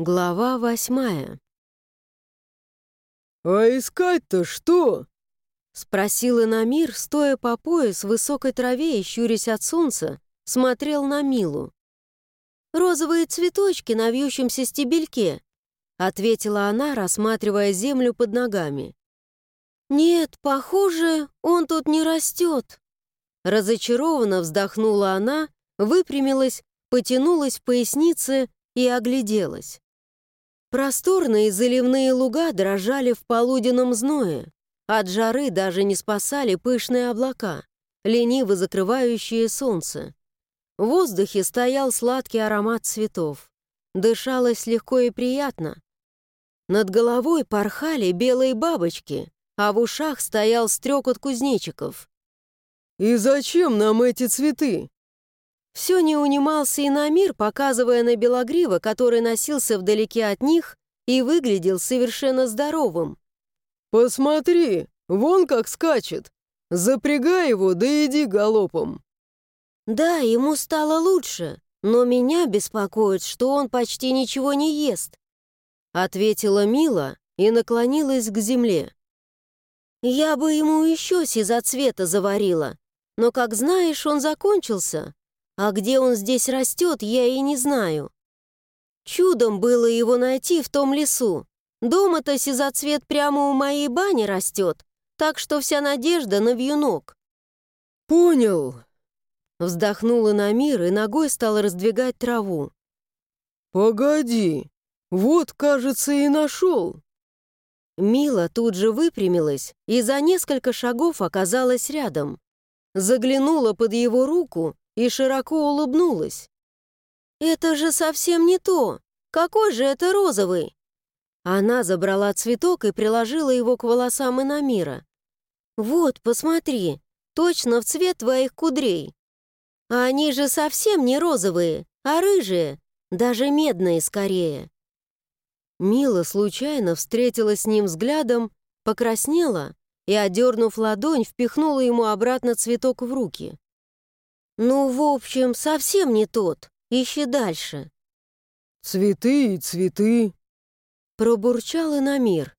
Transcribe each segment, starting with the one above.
Глава восьмая. «А искать-то что?» — спросил Инамир, стоя по пояс в высокой траве и щурясь от солнца, смотрел на Милу. «Розовые цветочки на вьющемся стебельке», — ответила она, рассматривая землю под ногами. «Нет, похоже, он тут не растет». Разочарованно вздохнула она, выпрямилась, потянулась в пояснице и огляделась. Просторные заливные луга дрожали в полуденном зное. От жары даже не спасали пышные облака, лениво закрывающие солнце. В воздухе стоял сладкий аромат цветов. Дышалось легко и приятно. Над головой порхали белые бабочки, а в ушах стоял стрекот кузнечиков. «И зачем нам эти цветы?» Все не унимался и на мир, показывая на Белогрива, который носился вдалеке от них и выглядел совершенно здоровым. «Посмотри, вон как скачет! Запрягай его, да иди галопом!» «Да, ему стало лучше, но меня беспокоит, что он почти ничего не ест», ответила Мила и наклонилась к земле. «Я бы ему еще сизоцвета заварила, но, как знаешь, он закончился, а где он здесь растет, я и не знаю. Чудом было его найти в том лесу. Дома-то сизоцвет прямо у моей бани растет, так что вся надежда на вьюнок. «Понял!» Вздохнула на мир и ногой стала раздвигать траву. «Погоди, вот, кажется, и нашел!» Мила тут же выпрямилась и за несколько шагов оказалась рядом. Заглянула под его руку и широко улыбнулась. «Это же совсем не то! Какой же это розовый?» Она забрала цветок и приложила его к волосам Инамира. «Вот, посмотри, точно в цвет твоих кудрей. А они же совсем не розовые, а рыжие, даже медные скорее». Мила случайно встретилась с ним взглядом, покраснела и, одернув ладонь, впихнула ему обратно цветок в руки. «Ну, в общем, совсем не тот. Ищи дальше». «Цветы и цветы», — пробурчал и на мир.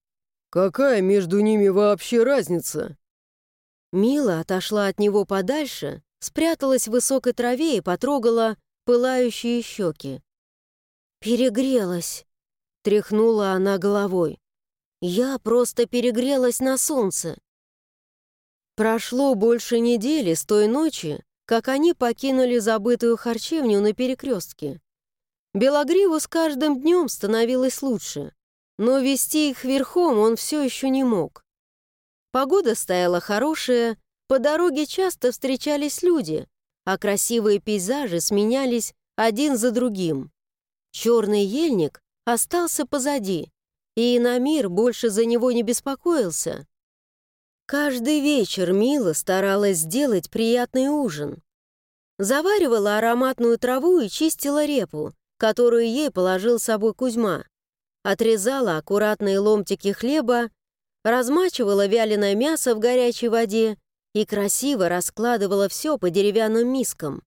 «Какая между ними вообще разница?» Мила отошла от него подальше, спряталась в высокой траве и потрогала пылающие щеки. «Перегрелась», — тряхнула она головой. «Я просто перегрелась на солнце». Прошло больше недели с той ночи, как они покинули забытую харчевню на перекрестке. Белогриву с каждым днем становилось лучше, но вести их верхом он все еще не мог. Погода стояла хорошая, по дороге часто встречались люди, а красивые пейзажи сменялись один за другим. Черный ельник остался позади, и на мир больше за него не беспокоился. Каждый вечер Мила старалась сделать приятный ужин. Заваривала ароматную траву и чистила репу, которую ей положил с собой Кузьма. Отрезала аккуратные ломтики хлеба, размачивала вяленое мясо в горячей воде и красиво раскладывала все по деревянным мискам.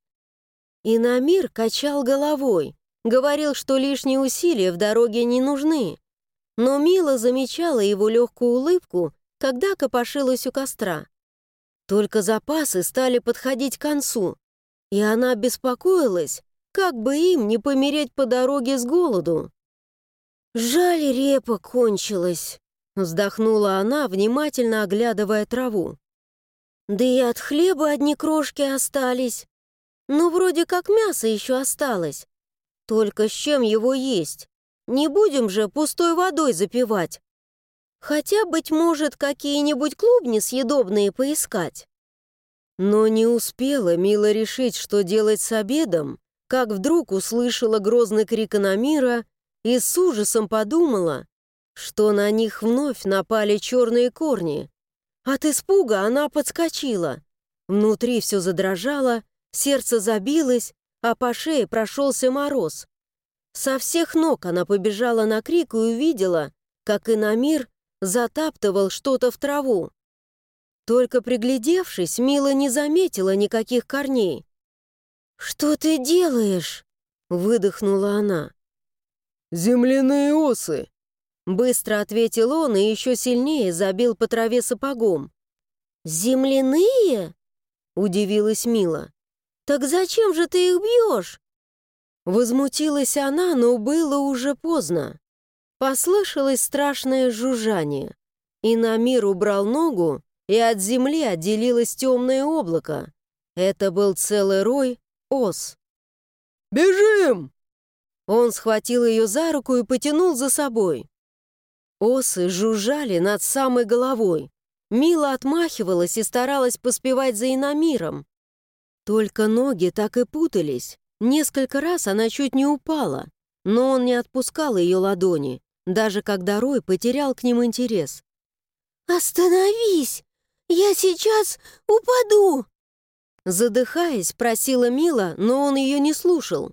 И на мир качал головой, говорил, что лишние усилия в дороге не нужны. Но Мила замечала его легкую улыбку когда копошилась у костра. Только запасы стали подходить к концу, и она беспокоилась, как бы им не помереть по дороге с голоду. «Жаль, репа кончилась», — вздохнула она, внимательно оглядывая траву. «Да и от хлеба одни крошки остались. Ну, вроде как мясо еще осталось. Только с чем его есть? Не будем же пустой водой запивать. Хотя, быть может, какие-нибудь клубни съедобные поискать. Но не успела Мила решить, что делать с обедом, как вдруг услышала грозный крик Анамира и с ужасом подумала, что на них вновь напали черные корни. От испуга она подскочила. Внутри все задрожало, сердце забилось, а по шее прошелся мороз. Со всех ног она побежала на крик и увидела, как Инамир затаптывал что-то в траву. Только приглядевшись, Мила не заметила никаких корней. «Что ты делаешь?» — выдохнула она. земляные осы!» Быстро ответил он и еще сильнее забил по траве сапогом. «Земляные?» — удивилась Мила. «Так зачем же ты их бьешь?» Возмутилась она, но было уже поздно. Послышалось страшное жужжание. И на мир убрал ногу, и от земли отделилось темное облако. Это был целый рой ос. «Бежим!» Он схватил ее за руку и потянул за собой. Осы жужжали над самой головой. Мила отмахивалась и старалась поспевать за иномиром. Только ноги так и путались. Несколько раз она чуть не упала, но он не отпускал ее ладони, даже когда Рой потерял к ним интерес. «Остановись! Я сейчас упаду!» Задыхаясь, просила Мила, но он ее не слушал.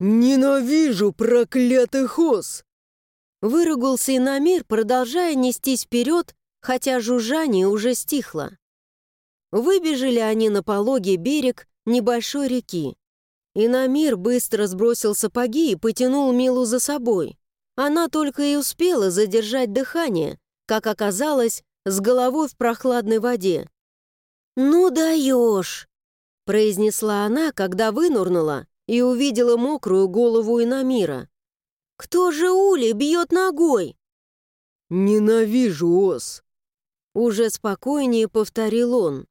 «Ненавижу проклятых ос!» Выругался Иномир, продолжая нестись вперед, хотя жужжание уже стихло. Выбежали они на пологий берег небольшой реки. Иномир быстро сбросил сапоги и потянул Милу за собой. Она только и успела задержать дыхание, как оказалось, с головой в прохладной воде. «Ну даешь!» — произнесла она, когда вынурнула и увидела мокрую голову Иномира. «Кто же Ули бьет ногой?» «Ненавижу ос!» Уже спокойнее повторил он.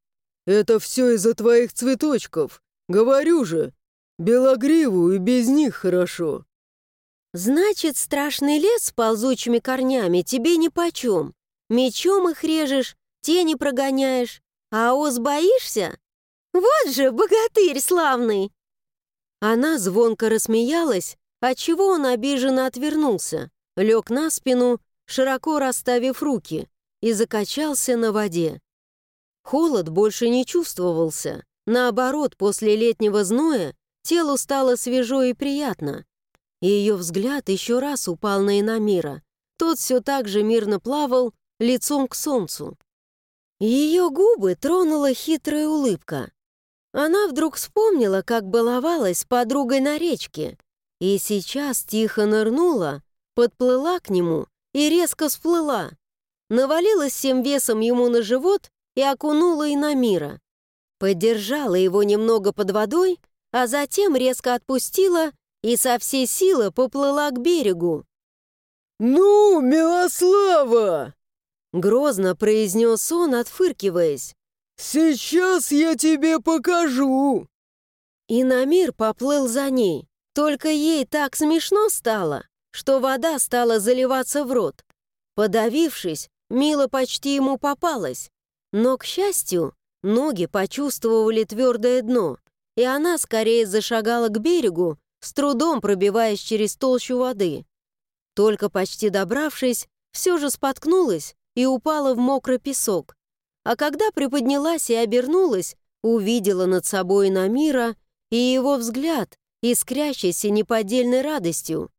«Это все из-за твоих цветочков. Говорю же, белогриву и без них хорошо». «Значит, страшный лес с ползучими корнями тебе нипочем. Мечом их режешь, тени прогоняешь, а ос боишься? Вот же богатырь славный!» Она звонко рассмеялась, отчего он обиженно отвернулся, лег на спину, широко расставив руки, и закачался на воде. Холод больше не чувствовался. Наоборот, после летнего зноя телу стало свежо и приятно. И ее взгляд еще раз упал на Инамира. Тот все так же мирно плавал, лицом к солнцу. Ее губы тронула хитрая улыбка. Она вдруг вспомнила, как баловалась с подругой на речке, и сейчас тихо нырнула, подплыла к нему и резко всплыла. Навалилась всем весом ему на живот и окунула и на мира. Поддержала его немного под водой, а затем резко отпустила и со всей силы поплыла к берегу. «Ну, Милослава!» Грозно произнес он, отфыркиваясь. «Сейчас я тебе покажу!» И Намир поплыл за ней. Только ей так смешно стало, что вода стала заливаться в рот. Подавившись, Мила почти ему попалась. Но, к счастью, ноги почувствовали твердое дно, и она скорее зашагала к берегу, с трудом пробиваясь через толщу воды. Только почти добравшись, все же споткнулась и упала в мокрый песок. А когда приподнялась и обернулась, увидела над собой Намира и его взгляд, искрящийся неподдельной радостью.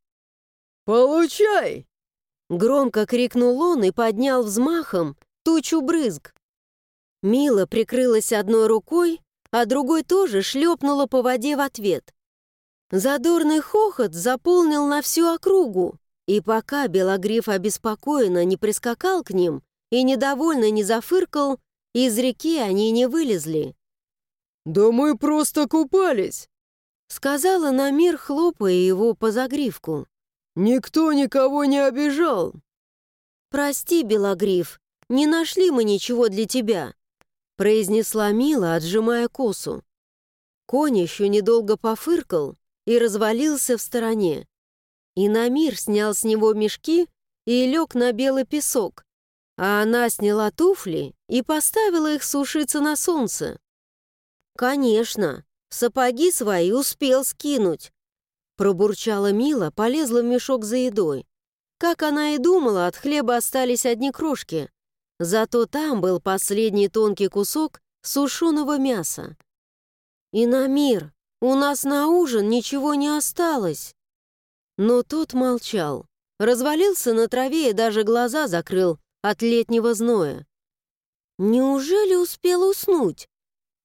«Получай!» Громко крикнул он и поднял взмахом тучу брызг. Мила прикрылась одной рукой, а другой тоже шлепнула по воде в ответ. Задорный хохот заполнил на всю округу, и пока Белогриф обеспокоенно не прискакал к ним и недовольно не зафыркал, из реки они не вылезли. «Да мы просто купались!» Сказала Намир, хлопая его по загривку. «Никто никого не обижал!» «Прости, Белогриф, не нашли мы ничего для тебя», произнесла Мила, отжимая косу. Конь еще недолго пофыркал и развалился в стороне. И Намир снял с него мешки и лег на белый песок, а она сняла туфли и поставила их сушиться на солнце. «Конечно, сапоги свои успел скинуть», пробурчала Мила, полезла в мешок за едой. Как она и думала, от хлеба остались одни крошки. Зато там был последний тонкий кусок сушеного мяса. «И на мир, у нас на ужин ничего не осталось». Но тот молчал, развалился на траве и даже глаза закрыл от летнего зноя. Неужели успел уснуть?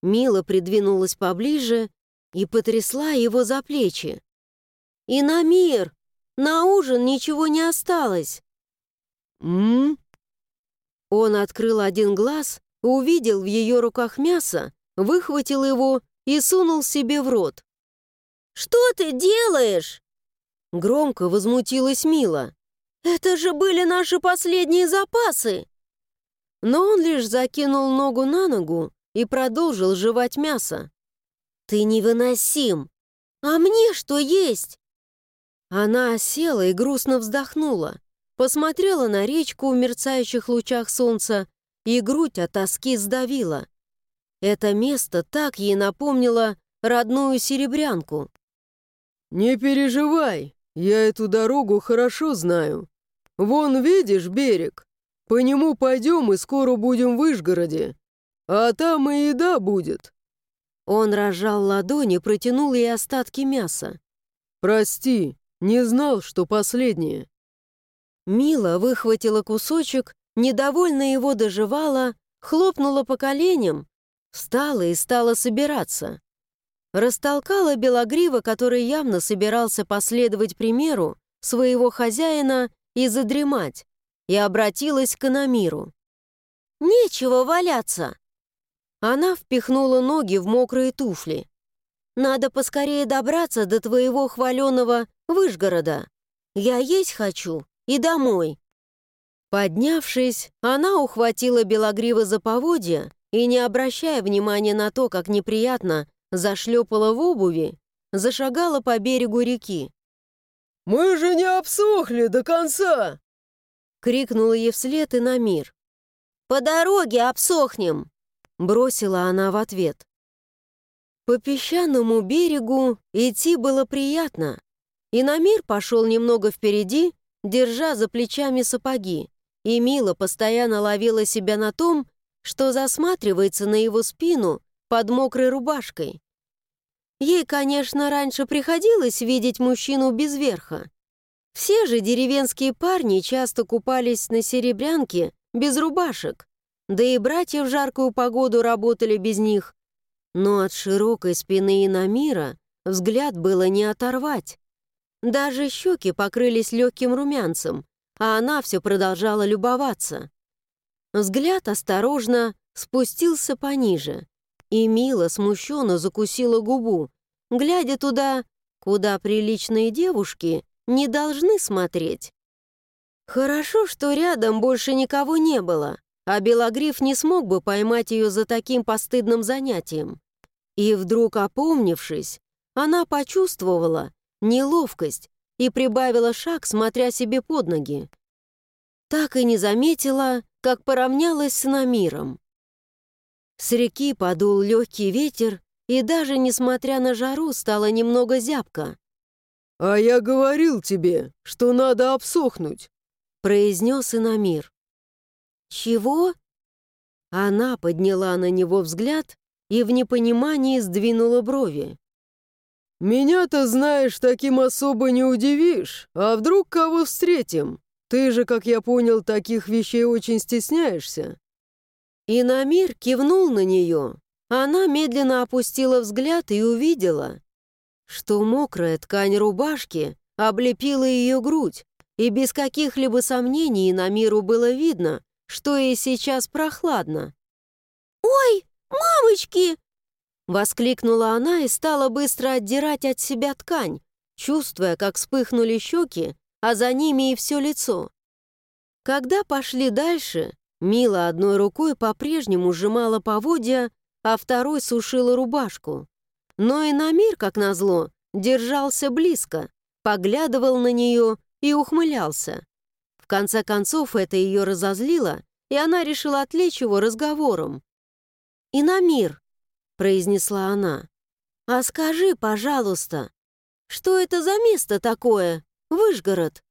Мила придвинулась поближе и потрясла его за плечи. «И на мир! На ужин ничего не осталось». «М?» Он открыл один глаз, увидел в ее руках мясо, выхватил его и сунул себе в рот. «Что ты делаешь?» Громко возмутилась Мила. «Это же были наши последние запасы!» Но он лишь закинул ногу на ногу и продолжил жевать мясо. «Ты невыносим! А мне что есть?» Она села и грустно вздохнула, посмотрела на речку в мерцающих лучах солнца и грудь от тоски сдавила. Это место так ей напомнило родную серебрянку. «Не переживай, я эту дорогу хорошо знаю. Вон, видишь, берег? По нему пойдем и скоро будем в Вышгороде. А там и еда будет». Он разжал ладони, протянул ей остатки мяса. «Прости, не знал, что последнее». Мила выхватила кусочек, недовольно его доживала, хлопнула по коленям, встала и стала собираться. Растолкала Белогрива, который явно собирался последовать примеру своего хозяина и задремать, и обратилась к Анамиру. «Нечего валяться!» Она впихнула ноги в мокрые туфли. «Надо поскорее добраться до твоего хваленого Выжгорода. Я есть хочу и домой». Поднявшись, она ухватила Белогрива за поводья и, не обращая внимания на то, как неприятно зашлепала в обуви, зашагала по берегу реки. «Мы же не обсохли до конца!» крикнула ей вслед и на мир. «По дороге обсохнем!» бросила она в ответ. По песчаному берегу идти было приятно, и Намир пошел немного впереди, держа за плечами сапоги, и Мила постоянно ловила себя на том, что засматривается на его спину под мокрой рубашкой. Ей, конечно, раньше приходилось видеть мужчину без верха. Все же деревенские парни часто купались на серебрянке без рубашек, да и братья в жаркую погоду работали без них. Но от широкой спины Инамира взгляд было не оторвать. Даже щеки покрылись легким румянцем, а она все продолжала любоваться. Взгляд осторожно спустился пониже, и Мила смущенно закусила губу, глядя туда, куда приличные девушки не должны смотреть. Хорошо, что рядом больше никого не было, а Белогриф не смог бы поймать ее за таким постыдным занятием. И вдруг, опомнившись, она почувствовала неловкость и прибавила шаг, смотря себе под ноги. Так и не заметила, как поравнялась с Намиром. С реки подул легкий ветер, и даже несмотря на жару стало немного зябко. «А я говорил тебе, что надо обсохнуть», — произнес Инамир. «Чего?» Она подняла на него взгляд и в непонимании сдвинула брови. «Меня-то, знаешь, таким особо не удивишь. А вдруг кого встретим? Ты же, как я понял, таких вещей очень стесняешься». И Намир кивнул на нее. Она медленно опустила взгляд и увидела, что мокрая ткань рубашки облепила ее грудь, и без каких-либо сомнений Намиру было видно, что ей сейчас прохладно. «Ой, мамочки!» Воскликнула она и стала быстро отдирать от себя ткань, чувствуя, как вспыхнули щеки, а за ними и все лицо. Когда пошли дальше, Мила одной рукой по-прежнему сжимала поводья, а второй сушила рубашку. Но и Намир, как назло, держался близко, поглядывал на нее и ухмылялся. В конце концов, это ее разозлило, и она решила отвлечь его разговором. «И Намир», — произнесла она, — «а скажи, пожалуйста, что это за место такое, Выжгород?»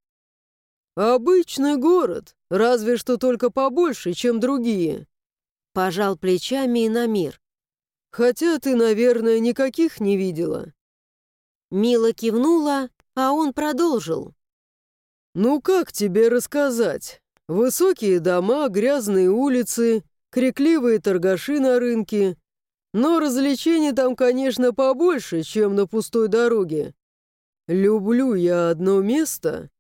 «Обычный город, разве что только побольше, чем другие», — пожал плечами и на мир. «Хотя ты, наверное, никаких не видела». Мила кивнула, а он продолжил. «Ну как тебе рассказать? Высокие дома, грязные улицы, крикливые торгаши на рынке. Но развлечений там, конечно, побольше, чем на пустой дороге. Люблю я одно место?»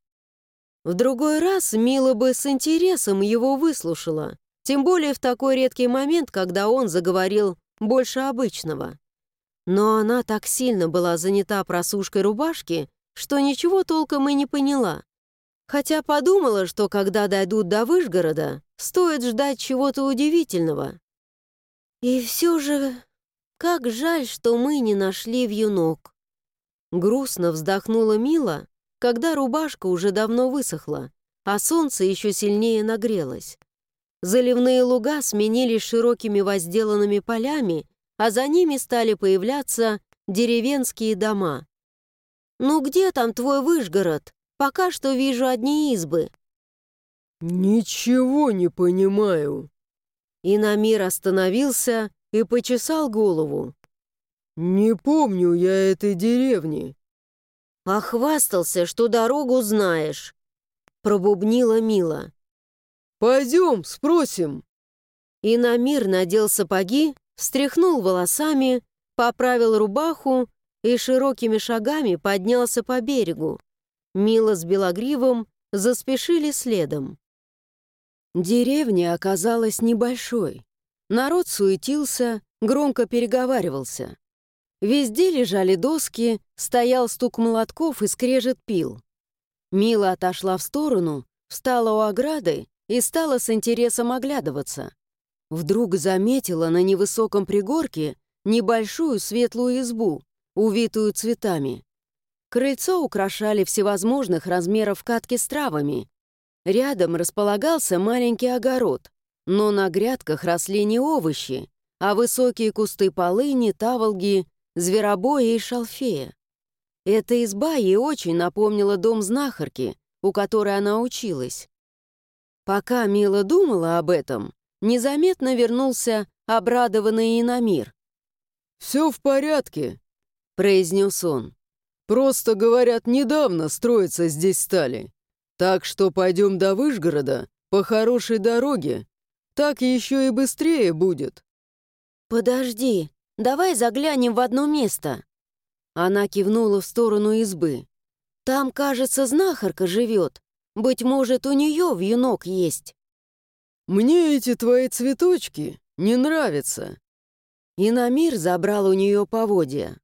В другой раз Мила бы с интересом его выслушала, тем более в такой редкий момент, когда он заговорил больше обычного. Но она так сильно была занята просушкой рубашки, что ничего толком и не поняла. Хотя подумала, что когда дойдут до Вышгорода, стоит ждать чего-то удивительного. И все же, как жаль, что мы не нашли вьюнок. Грустно вздохнула Мила, когда рубашка уже давно высохла, а солнце еще сильнее нагрелось. Заливные луга сменились широкими возделанными полями, а за ними стали появляться деревенские дома. «Ну где там твой Вышгород? Пока что вижу одни избы». «Ничего не понимаю». Инамир остановился и почесал голову. «Не помню я этой деревни». «Похвастался, что дорогу знаешь», — пробубнила Мила. «Пойдем, спросим». Инамир надел сапоги, встряхнул волосами, поправил рубаху и широкими шагами поднялся по берегу. Мила с Белогривом заспешили следом. Деревня оказалась небольшой. Народ суетился, громко переговаривался. Везде лежали доски, стоял стук молотков и скрежет пил. Мила отошла в сторону, встала у ограды и стала с интересом оглядываться. Вдруг заметила на невысоком пригорке небольшую светлую избу, увитую цветами. Крыльцо украшали всевозможных размеров катки с травами. Рядом располагался маленький огород, но на грядках росли не овощи, а высокие кусты полыни, таволги, зверобоя и шалфея. Эта изба ей очень напомнила дом знахарки, у которой она училась. Пока Мила думала об этом, незаметно вернулся обрадованный Инамир. «Все в порядке», — произнес он. «Просто, говорят, недавно строиться здесь стали. Так что пойдем до Вышгорода по хорошей дороге. Так еще и быстрее будет». «Подожди, давай заглянем в одно место». Она кивнула в сторону избы. «Там, кажется, знахарка живет. Быть может, у нее вьюнок есть». «Мне эти твои цветочки не нравятся». И на мир забрал у нее поводья.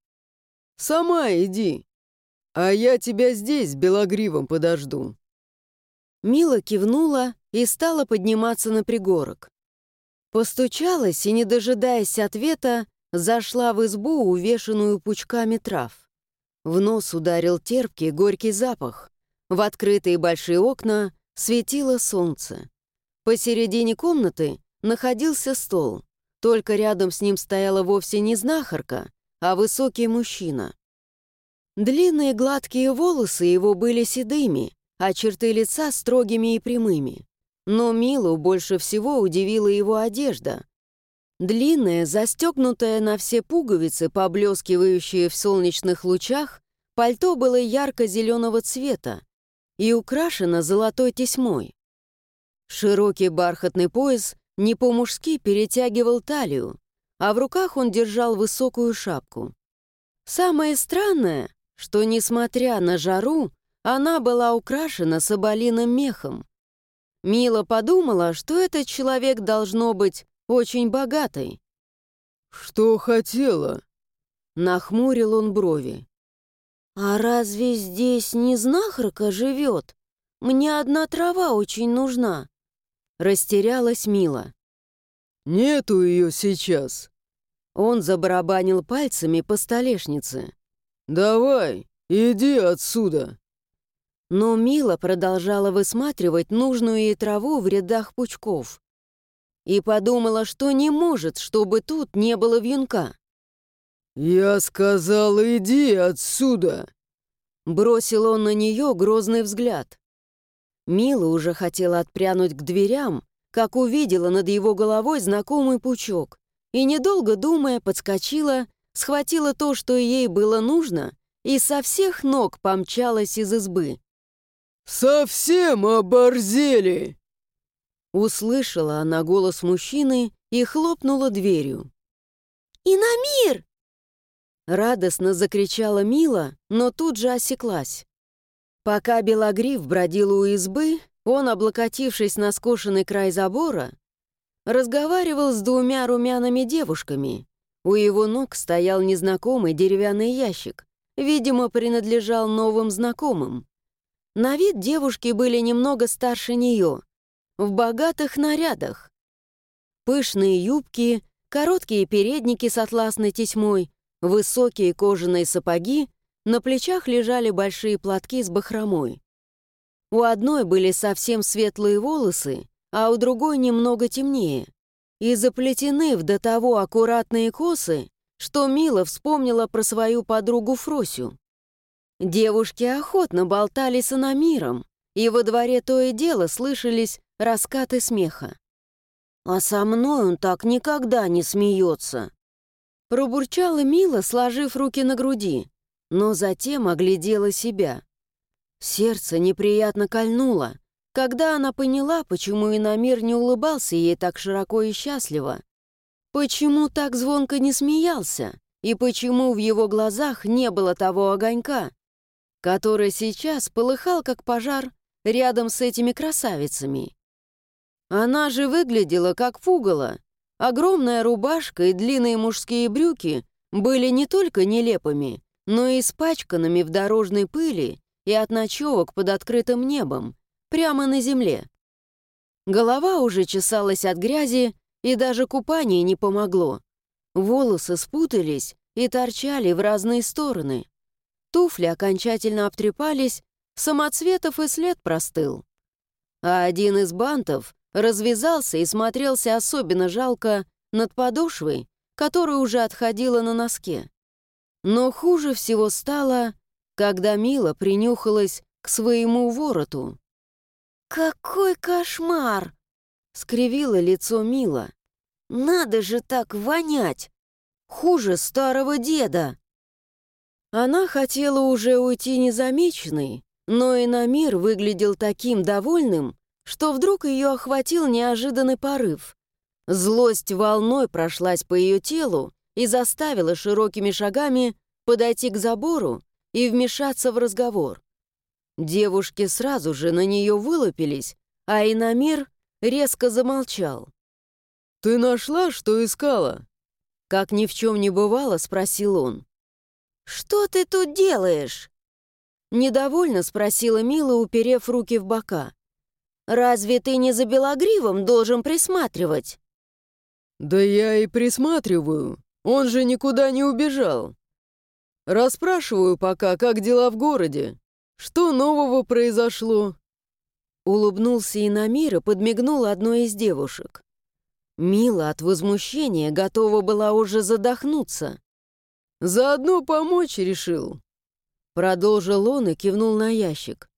«Сама иди, а я тебя здесь белогривом подожду». Мила кивнула и стала подниматься на пригорок. Постучалась и, не дожидаясь ответа, зашла в избу, увешанную пучками трав. В нос ударил терпкий, горький запах. В открытые большие окна светило солнце. Посередине комнаты находился стол, только рядом с ним стояла вовсе не знахарка, а высокий мужчина. Длинные гладкие волосы его были седыми, а черты лица строгими и прямыми. Но Милу больше всего удивила его одежда. Длинная, застегнутая на все пуговицы, поблескивающие в солнечных лучах, пальто было ярко-зеленого цвета и украшено золотой тесьмой. Широкий бархатный пояс не по-мужски перетягивал талию, а в руках он держал высокую шапку. Самое странное, что, несмотря на жару, она была украшена соболиным мехом. Мила подумала, что этот человек должно быть очень богатый. «Что хотела?» Нахмурил он брови. «А разве здесь не знахарка живет? Мне одна трава очень нужна». Растерялась Мила. «Нету ее сейчас». Он забарабанил пальцами по столешнице. «Давай, иди отсюда». Но Мила продолжала высматривать нужную ей траву в рядах пучков. И подумала, что не может, чтобы тут не было вьюнка. «Я сказал, иди отсюда!» Бросил он на нее грозный взгляд. Мила уже хотела отпрянуть к дверям, как увидела над его головой знакомый пучок, и, недолго думая, подскочила, схватила то, что ей было нужно, и со всех ног помчалась из избы. «Совсем оборзели!» Услышала она голос мужчины и хлопнула дверью. «Инамир!» Радостно закричала Мила, но тут же осеклась. Пока Белогрив бродил у избы, он, облокотившись на скошенный край забора, разговаривал с двумя румяными девушками. У его ног стоял незнакомый деревянный ящик, видимо, принадлежал новым знакомым. На вид девушки были немного старше нее, в богатых нарядах. Пышные юбки, короткие передники с атласной тесьмой, высокие кожаные сапоги, на плечах лежали большие платки с бахромой. У одной были совсем светлые волосы, а у другой немного темнее. И заплетены в до того аккуратные косы, что Мила вспомнила про свою подругу Фросю. Девушки охотно болтали с Анамиром, и во дворе то и дело слышались раскаты смеха. «А со мной он так никогда не смеется», Пробурчала Мила, сложив руки на груди, но затем оглядела себя. Сердце неприятно кольнуло, когда она поняла, почему Иномир не улыбался ей так широко и счастливо, почему так звонко не смеялся, и почему в его глазах не было того огонька, который сейчас полыхал, как пожар, рядом с этими красавицами. Она же выглядела, как пугало, Огромная рубашка и длинные мужские брюки были не только нелепыми, но и испачканными в дорожной пыли и от ночевок под открытым небом, прямо на земле. Голова уже чесалась от грязи, и даже купание не помогло. Волосы спутались и торчали в разные стороны. Туфли окончательно обтрепались, самоцветов и след простыл. А один из бантов развязался и смотрелся особенно жалко над подошвой, которая уже отходила на носке. Но хуже всего стало, когда Мила принюхалась к своему вороту. «Какой кошмар!» — скривило лицо Мила. «Надо же так вонять! Хуже старого деда!» Она хотела уже уйти незамеченной, но и на мир выглядел таким довольным, что вдруг ее охватил неожиданный порыв. Злость волной прошлась по ее телу и заставила широкими шагами подойти к забору и вмешаться в разговор. Девушки сразу же на нее вылупились, а Инамир резко замолчал. «Ты нашла, что искала?» Как ни в чем не бывало, спросил он. «Что ты тут делаешь?» Недовольно спросила Мила, уперев руки в бока. Разве ты не за Белогривом должен присматривать?» «Да я и присматриваю. Он же никуда не убежал. Расспрашиваю пока, как дела в городе. Что нового произошло?» Улыбнулся и подмигнул одной из девушек. Мила от возмущения готова была уже задохнуться. «Заодно помочь решил». Продолжил он и кивнул на ящик.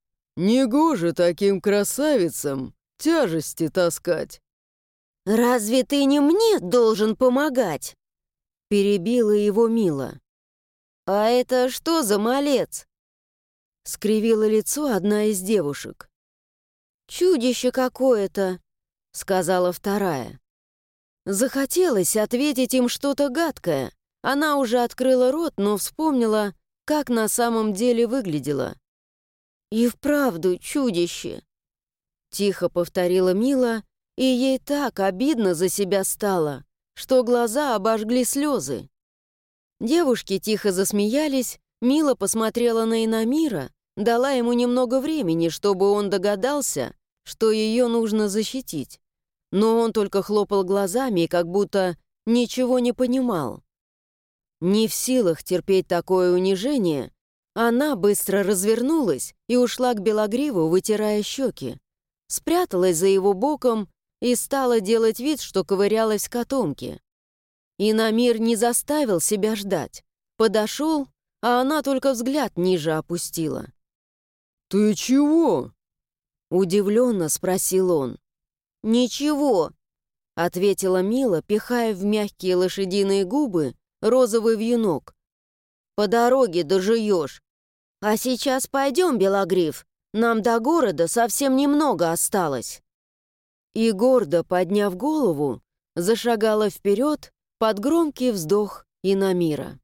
Негоже таким красавицам тяжести таскать. «Разве ты не мне должен помогать?» Перебила его Мила. «А это что за малец?» Скривила лицо одна из девушек. «Чудище какое-то», — сказала вторая. Захотелось ответить им что-то гадкое. Она уже открыла рот, но вспомнила, как на самом деле выглядела. «И вправду чудище!» Тихо повторила Мила, и ей так обидно за себя стало, что глаза обожгли слезы. Девушки тихо засмеялись, Мила посмотрела на Инамира, дала ему немного времени, чтобы он догадался, что ее нужно защитить. Но он только хлопал глазами как будто ничего не понимал. Не в силах терпеть такое унижение, она быстро развернулась и ушла к Белогриву, вытирая щеки. Спряталась за его боком и стала делать вид, что ковырялась в котомке. И Намир не заставил себя ждать. Подошел, а она только взгляд ниже опустила. «Ты чего?» Удивленно спросил он. «Ничего», — ответила Мила, пихая в мягкие лошадиные губы розовый вьюнок. «По дороге дожуешь. «А сейчас пойдем, Белогриф, нам до города совсем немного осталось». И гордо подняв голову, зашагала вперед под громкий вздох Инамира.